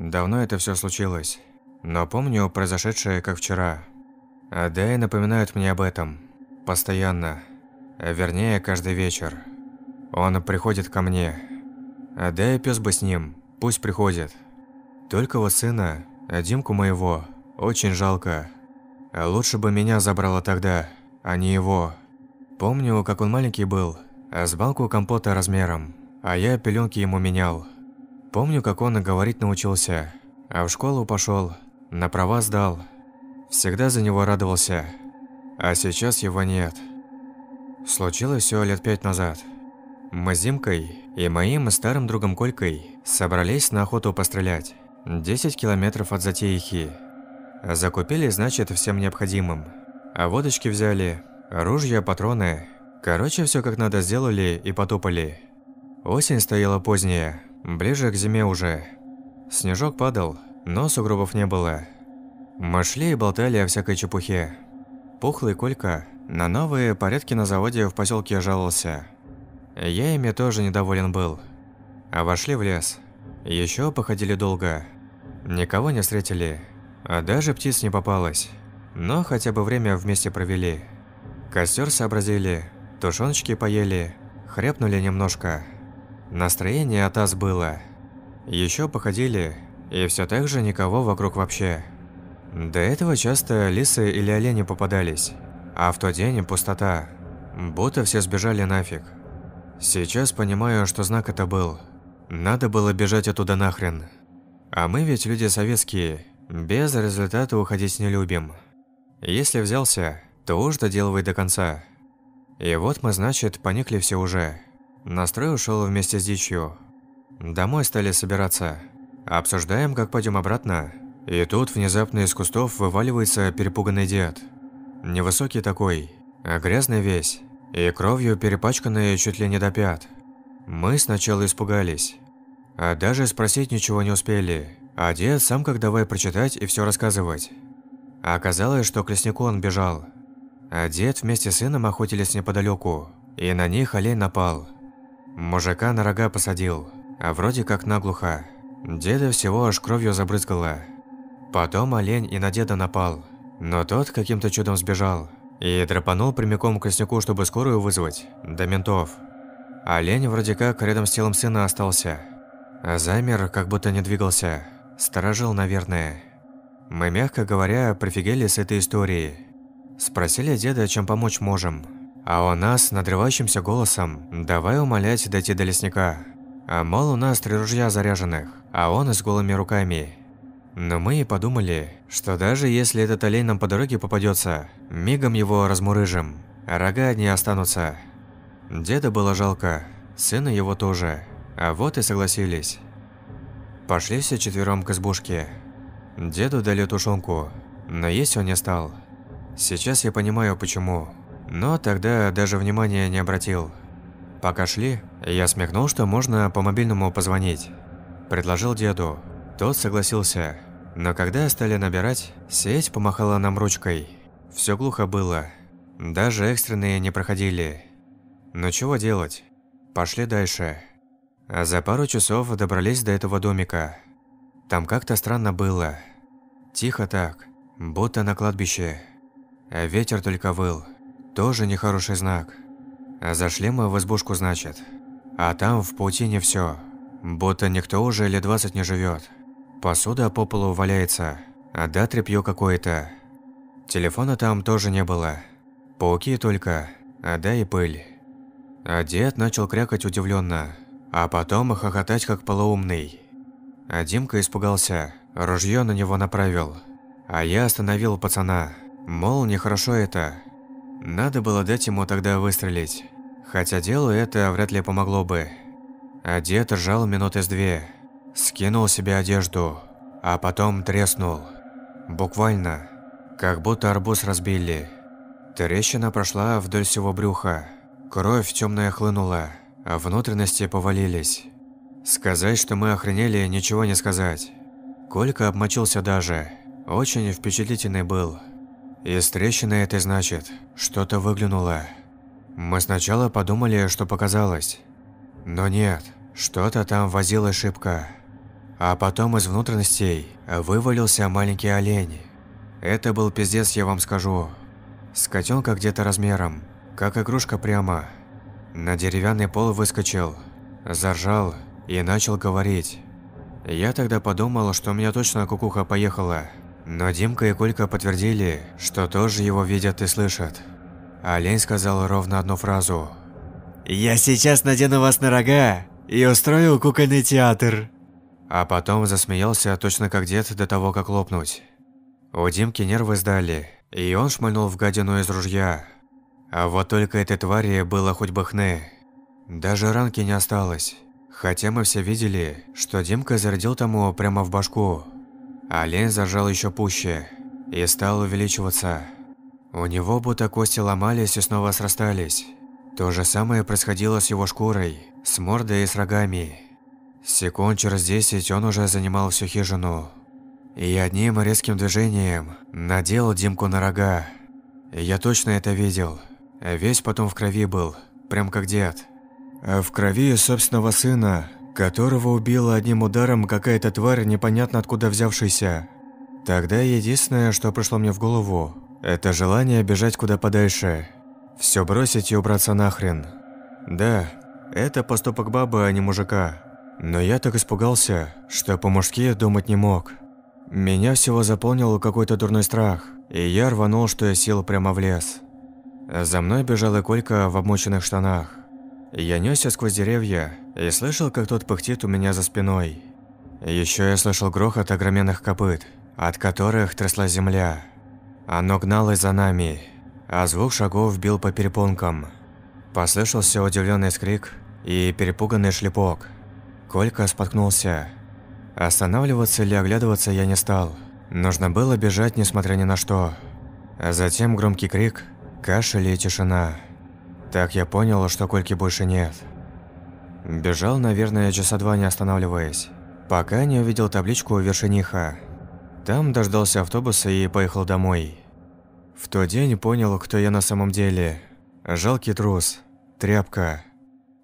Давно это все случилось. Но помню произошедшее как вчера. Адая напоминает мне об этом. Постоянно. Вернее, каждый вечер. Он приходит ко мне. Адая пес бы с ним. Пусть приходит. Только вот сына, Димку моего, очень жалко. Лучше бы меня забрало тогда, а не его. Помню, как он маленький был, с банку компота размером, а я пеленки ему менял. Помню, как он говорить научился, а в школу пошел, на права сдал. Всегда за него радовался, а сейчас его нет. Случилось все лет пять назад. Мы с Димкой и моим старым другом Колькой собрались на охоту пострелять. 10 километров от Затеихи. Закупили, значит, всем необходимым. А водочки взяли, ружья, патроны. Короче, все как надо сделали и потопали. Осень стояла поздняя, ближе к зиме уже. Снежок падал, но сугробов не было. Мы шли и болтали о всякой чепухе. Пухлый Колька на новые порядки на заводе в поселке жаловался. Я ими тоже недоволен был. А вошли в лес. Еще походили долго. Никого не встретили. А даже птиц не попалось. Но хотя бы время вместе провели. Костер сообразили, тушеночки поели, хряпнули немножко. Настроение от ас было. Еще походили, и все так же никого вокруг вообще. До этого часто лисы или олени попадались, а в тот день пустота. Будто все сбежали нафиг. Сейчас понимаю, что знак это был. Надо было бежать оттуда нахрен. А мы ведь люди советские, без результата уходить не любим. Если взялся, то уж доделывай до конца. И вот мы, значит, поникли все уже. Настрой ушел вместе с дичью. Домой стали собираться. Обсуждаем, как пойдем обратно. И тут внезапно из кустов вываливается перепуганный дед. Невысокий такой, а грязный весь. И кровью перепачканный чуть ли не до пят. Мы сначала испугались. А даже спросить ничего не успели. А дед сам как давай прочитать и все рассказывать. Оказалось, что к леснику он бежал. А дед вместе с сыном охотились неподалеку, и на них олень напал. Мужика на рога посадил, а вроде как наглухо. Деда всего аж кровью забрызгало. Потом олень и на деда напал, но тот каким-то чудом сбежал и драпанул прямиком к леснику, чтобы скорую вызвать, до ментов. Олень вроде как рядом с телом сына остался. А замер, как будто не двигался. Сторожил, наверное. Мы, мягко говоря, прифигели с этой историей. Спросили деда, чем помочь можем. А он нас, надрывающимся голосом, давай умолять дойти до лесника. А мол, у нас три ружья заряженных, а он с голыми руками. Но мы и подумали, что даже если этот олень нам по дороге попадется, мигом его размурыжим, рога одни останутся. Деда было жалко, сына его тоже, а вот и согласились. Пошли все четвером к избушке. Деду дали тушенку, но есть он не стал. Сейчас я понимаю почему, но тогда даже внимания не обратил. Пока шли, я смехнул, что можно по мобильному позвонить. Предложил деду. Тот согласился. Но когда стали набирать, сеть помахала нам ручкой. Все глухо было. Даже экстренные не проходили. Но чего делать? Пошли дальше. За пару часов добрались до этого домика. Там как-то странно было. Тихо так, будто на кладбище. Ветер только выл. Тоже нехороший знак. А зашли мы в избушку, значит. А там в паутине все, Будто никто уже лет 20 не живет. Посуда по полу валяется, а да тряпье какое-то. Телефона там тоже не было. Пауки только, а да и пыль. А дед начал крякать удивленно, а потом хохотать как полоумный. А Димка испугался, ружье на него направил. А я остановил пацана, мол, нехорошо это. Надо было дать ему тогда выстрелить. Хотя делу это вряд ли помогло бы. А дед ржал минуты с две. Скинул себе одежду, а потом треснул. Буквально, как будто арбуз разбили. Трещина прошла вдоль всего брюха. Кровь темная хлынула, а внутренности повалились. Сказать, что мы охренели, ничего не сказать. Колька обмочился даже. Очень впечатлительный был. Из трещины это значит, что-то выглянуло. Мы сначала подумали, что показалось. Но нет, что-то там возило шибко. А потом из внутренностей вывалился маленький олень. Это был пиздец, я вам скажу. С котенка где-то размером, как игрушка прямо. На деревянный пол выскочил, заржал и начал говорить. Я тогда подумал, что у меня точно кукуха поехала. Но Димка и Колька подтвердили, что тоже его видят и слышат. Олень сказал ровно одну фразу. «Я сейчас надену вас на рога и устрою кукольный театр». А потом засмеялся точно как дед до того, как лопнуть. У Димки нервы сдали, и он шмальнул в гадину из ружья. А вот только этой твари было хоть бы хны. Даже ранки не осталось. Хотя мы все видели, что Димка зарядил тому прямо в башку. Олень зажал еще пуще и стал увеличиваться. У него будто кости ломались и снова срастались. То же самое происходило с его шкурой, с мордой и с рогами. Секунд через десять он уже занимал всю хижину. И одним резким движением надел Димку на рога. Я точно это видел. Весь потом в крови был, прям как дед. А в крови собственного сына, которого убила одним ударом какая-то тварь, непонятно откуда взявшаяся. Тогда единственное, что пришло мне в голову, это желание бежать куда подальше. Все бросить и убраться нахрен. Да, это поступок бабы, а не мужика. Но я так испугался, что по-мужски думать не мог. Меня всего заполнил какой-то дурной страх, и я рванул, что я сел прямо в лес. За мной бежала Колька в обмоченных штанах. Я несся сквозь деревья и слышал, как тот пыхтит у меня за спиной. Еще я слышал грохот огроменных копыт, от которых трясла земля. Оно гналось за нами, а звук шагов бил по перепонкам. Послышался удивленный скрик и перепуганный шлепок. Колька споткнулся. Останавливаться или оглядываться я не стал. Нужно было бежать, несмотря ни на что. А затем громкий крик – Кашель и тишина. Так я понял, что Кольки больше нет. Бежал, наверное, часа два не останавливаясь, пока не увидел табличку «Вершиниха». Там дождался автобуса и поехал домой. В тот день понял, кто я на самом деле. Жалкий трус, тряпка.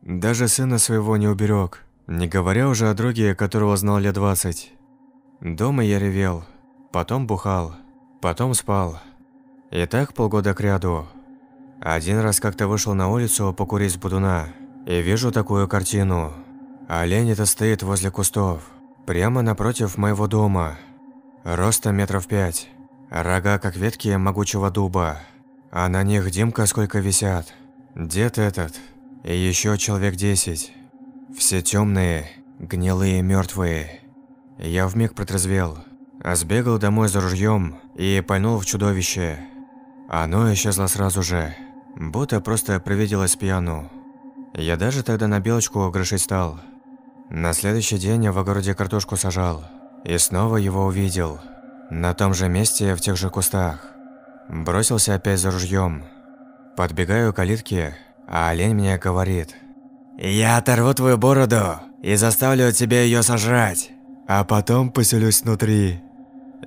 Даже сына своего не уберег, не говоря уже о друге, которого знал лет двадцать. Дома я ревел, потом бухал, потом спал. И так полгода кряду. Один раз как-то вышел на улицу покурить с будуна, и вижу такую картину. Олень это стоит возле кустов, прямо напротив моего дома. Роста метров пять, рога как ветки могучего дуба, а на них Димка сколько висят. Дед этот, и еще человек десять. Все темные, гнилые, мертвые. Я вмиг протрезвел, а сбегал домой за ружьем и пальнул в чудовище. Оно исчезло сразу же, будто просто привиделось пьяну. Я даже тогда на белочку грошить стал. На следующий день я в огороде картошку сажал. И снова его увидел. На том же месте, в тех же кустах. Бросился опять за ружьем. Подбегаю к калитке, а олень мне говорит. «Я оторву твою бороду и заставлю тебя ее сожрать, а потом поселюсь внутри».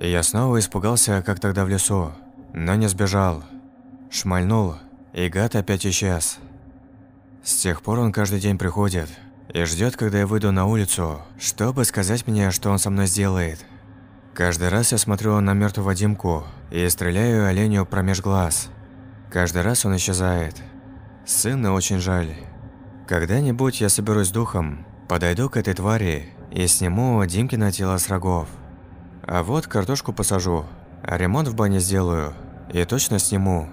Я снова испугался, как тогда в лесу но не сбежал. Шмальнул, и гад опять исчез. С тех пор он каждый день приходит и ждет, когда я выйду на улицу, чтобы сказать мне, что он со мной сделает. Каждый раз я смотрю на мертвого Димку и стреляю оленю промеж глаз. Каждый раз он исчезает. Сына очень жаль. Когда-нибудь я соберусь с духом, подойду к этой твари и сниму Димкино тело с рогов. А вот картошку посажу, ремонт в бане сделаю и точно сниму.